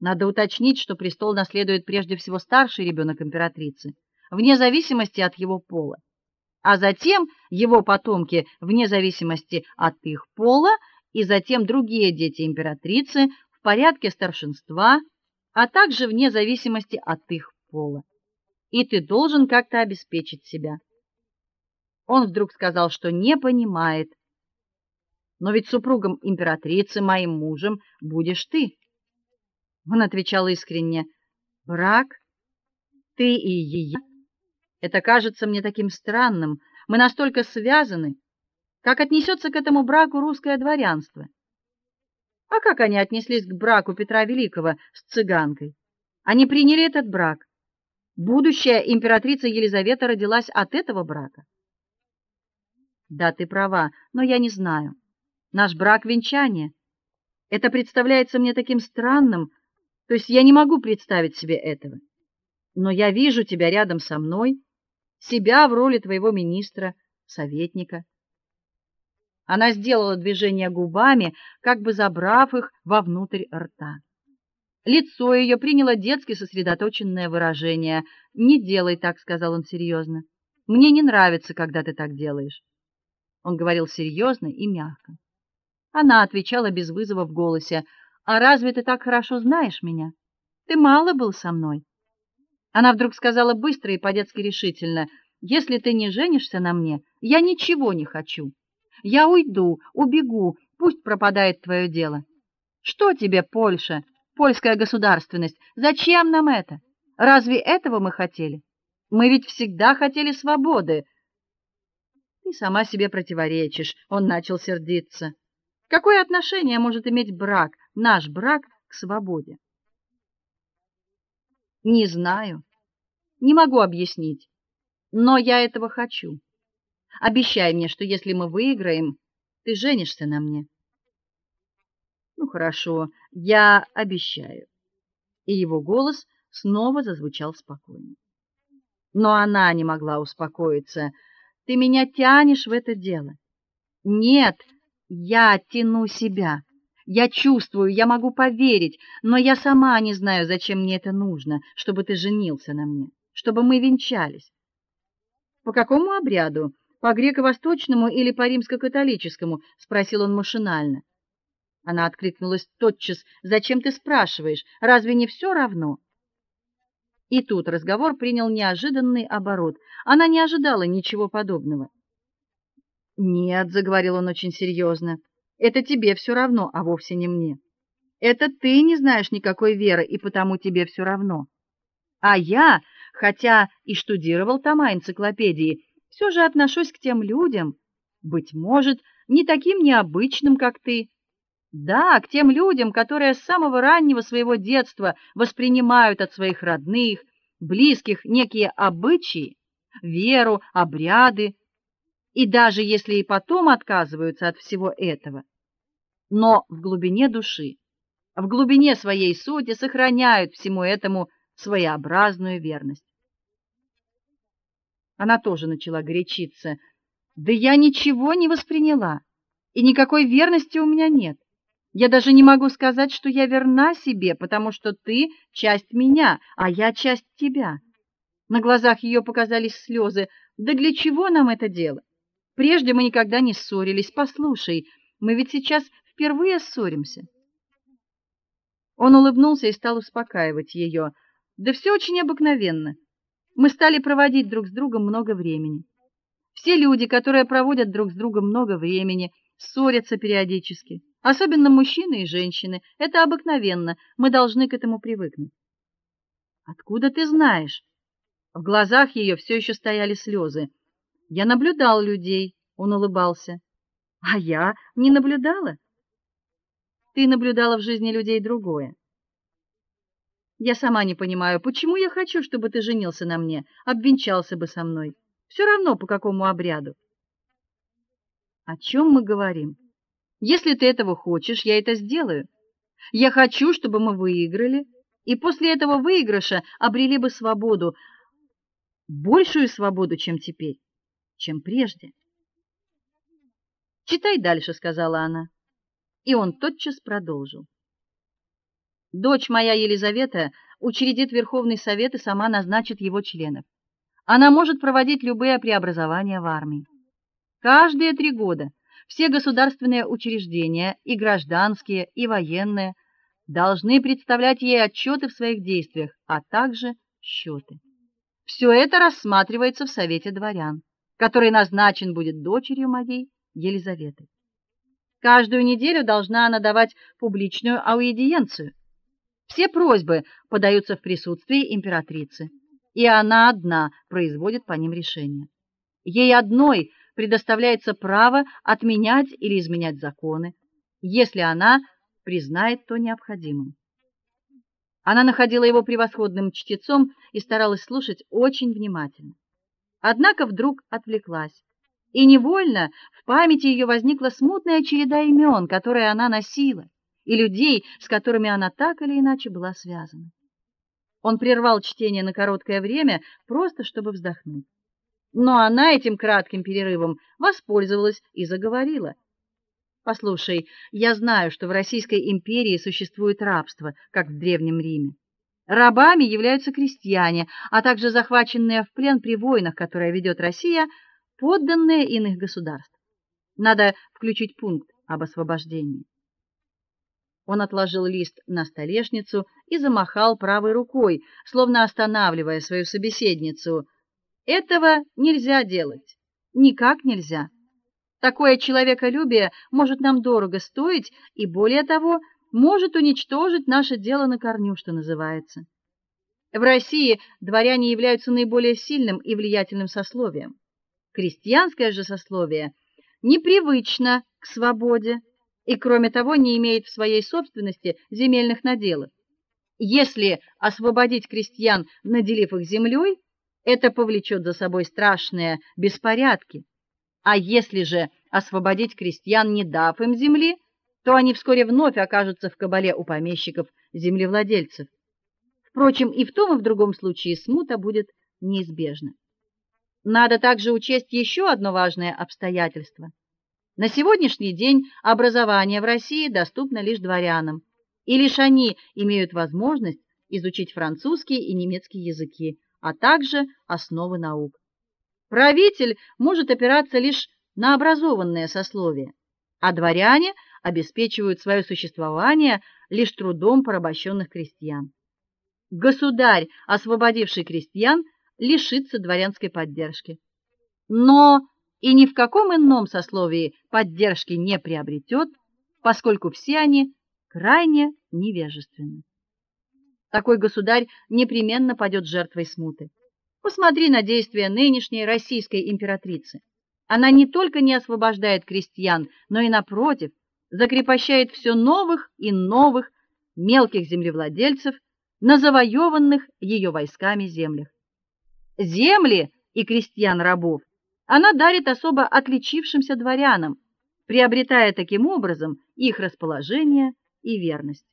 Надо уточнить, что престол наследует прежде всего старший ребенок императрицы, вне зависимости от его пола, а затем его потомки вне зависимости от их пола, и затем другие дети императрицы в порядке старшинства, а также вне зависимости от их пола. И ты должен как-то обеспечить себя. Он вдруг сказал, что не понимает. Но ведь супругом императрицы, моим мужем, будешь ты. Он отвечал искренне: "Брак ты и ее. Это кажется мне таким странным. Мы настолько связаны. Как отнесется к этому браку русское дворянство?" А как они отнеслись к браку Петра Великого с цыганкой? Они приняли этот брак. Будущая императрица Елизавета родилась от этого брака. Да, ты права, но я не знаю. Наш брак венчание. Это представляется мне таким странным, то есть я не могу представить себе этого. Но я вижу тебя рядом со мной, себя в роли твоего министра, советника. Она сделала движение губами, как бы забрав их вовнутрь рта. Лицо ее приняло детски сосредоточенное выражение. "Не делай так", сказал он серьезно. "Мне не нравится, когда ты так делаешь". Он говорил серьезно и мягко. Она отвечала без вызова в голосе: а разве ты так хорошо знаешь меня? Ты мало был со мной. Она вдруг сказала быстро и по-детски решительно: "Если ты не женишься на мне, я ничего не хочу. Я уйду, убегу, пусть пропадает твое дело. Что тебе Польша, польская государственность? Зачем нам это? Разве этого мы хотели? Мы ведь всегда хотели свободы". Ты сама себе противоречишь, он начал сердиться. Какое отношение может иметь брак, наш брак, к свободе? Не знаю. Не могу объяснить. Но я этого хочу. Обещай мне, что если мы выиграем, ты женишься на мне. Ну хорошо, я обещаю. И его голос снова зазвучал спокойно. Но она не могла успокоиться. Ты меня тянешь в это дело. Нет, я тяну себя. Я чувствую, я могу поверить, но я сама не знаю, зачем мне это нужно, чтобы ты женился на мне, чтобы мы венчались. По какому обряду? По греко-восточному или по римско-католическому, спросил он машинально. Она откликнулась тотчас: "Зачем ты спрашиваешь? Разве не все равно?" И тут разговор принял неожиданный оборот. Она не ожидала ничего подобного. "Нет", заговорил он очень серьезно. "Это тебе все равно, а вовсе не мне. Это ты не знаешь никакой веры, и потому тебе все равно. А я, хотя и штудировал тома энциклопедии, все же отношусь к тем людям, быть может, не таким необычным, как ты. Да, к тем людям, которые с самого раннего своего детства воспринимают от своих родных, близких некие обычаи, веру, обряды, и даже если и потом отказываются от всего этого, но в глубине души, в глубине своей сути сохраняют всему этому своеобразную верность. Она тоже начала горячиться. Да я ничего не восприняла, и никакой верности у меня нет. Я даже не могу сказать, что я верна себе, потому что ты часть меня, а я часть тебя. На глазах ее показались слезы. Да для чего нам это дело? Прежде мы никогда не ссорились. Послушай, мы ведь сейчас впервые ссоримся. Он улыбнулся и стал успокаивать ее. Да все очень обыкновенно. Мы стали проводить друг с другом много времени. Все люди, которые проводят друг с другом много времени, ссорятся периодически, особенно мужчины и женщины. Это обыкновенно, мы должны к этому привыкнуть. Откуда ты знаешь? В глазах ее все еще стояли слезы. Я наблюдал людей, он улыбался. А я не наблюдала. Ты наблюдала в жизни людей другое. Я сама не понимаю, почему я хочу, чтобы ты женился на мне, обвенчался бы со мной. Все равно по какому обряду. О чем мы говорим? Если ты этого хочешь, я это сделаю. Я хочу, чтобы мы выиграли, и после этого выигрыша обрели бы свободу, большую свободу, чем теперь чем прежде. Читай дальше, сказала она. И он тотчас продолжил. Дочь моя Елизавета учредит Верховный совет и сама назначит его членов. Она может проводить любые преобразования в армии. Каждые три года все государственные учреждения, и гражданские, и военные, должны представлять ей отчеты в своих действиях, а также счеты. Все это рассматривается в совете дворян, который назначен будет дочерью моей Елизаветы. Каждую неделю должна она давать публичную аудиенцию. Все просьбы подаются в присутствии императрицы, и она одна производит по ним решение. Ей одной предоставляется право отменять или изменять законы, если она признает то необходимым. Она находила его превосходным чтецом и старалась слушать очень внимательно. Однако вдруг отвлеклась, и невольно в памяти ее возникла смутная череда имен, которые она носила, и людей, с которыми она так или иначе была связана. Он прервал чтение на короткое время, просто чтобы вздохнуть. Но она этим кратким перерывом воспользовалась и заговорила. Послушай, я знаю, что в Российской империи существует рабство, как в древнем Риме. Рабами являются крестьяне, а также захваченные в плен при войнах, которые ведет Россия, подданные иных государств. Надо включить пункт об освобождении. Он отложил лист на столешницу и замахал правой рукой, словно останавливая свою собеседницу. Этого нельзя делать. Никак нельзя. Такое человеколюбие может нам дорого стоить и более того, может уничтожить наше дело на корню, что называется. В России дворяне являются наиболее сильным и влиятельным сословием. Крестьянское же сословие непривычно к свободе и кроме того не имеет в своей собственности земельных наделов. Если освободить крестьян, наделив их землей, это повлечет за собой страшные беспорядки. А если же освободить крестьян, не дав им земли, то они вскоре вновь окажутся в кабале у помещиков-землевладельцев. Впрочем, и в том, и в другом случае смута будет неизбежна. Надо также учесть еще одно важное обстоятельство. На сегодняшний день образование в России доступно лишь дворянам, и лишь они имеют возможность изучить французский и немецкий языки, а также основы наук. Правитель может опираться лишь на образованное сословие, а дворяне обеспечивают свое существование лишь трудом порабощенных крестьян. Государь, освободивший крестьян, лишится дворянской поддержки. Но и ни в каком ином сословии поддержки не приобретет, поскольку все они крайне невежественны. Такой государь непременно падет жертвой смуты. Посмотри на действия нынешней российской императрицы. Она не только не освобождает крестьян, но и напротив, закрепощает все новых и новых мелких землевладельцев на завоеванных ее войсками землях. Земли и крестьян-рабов она дарит особо отличившимся дворянам, приобретая таким образом их расположение и верность.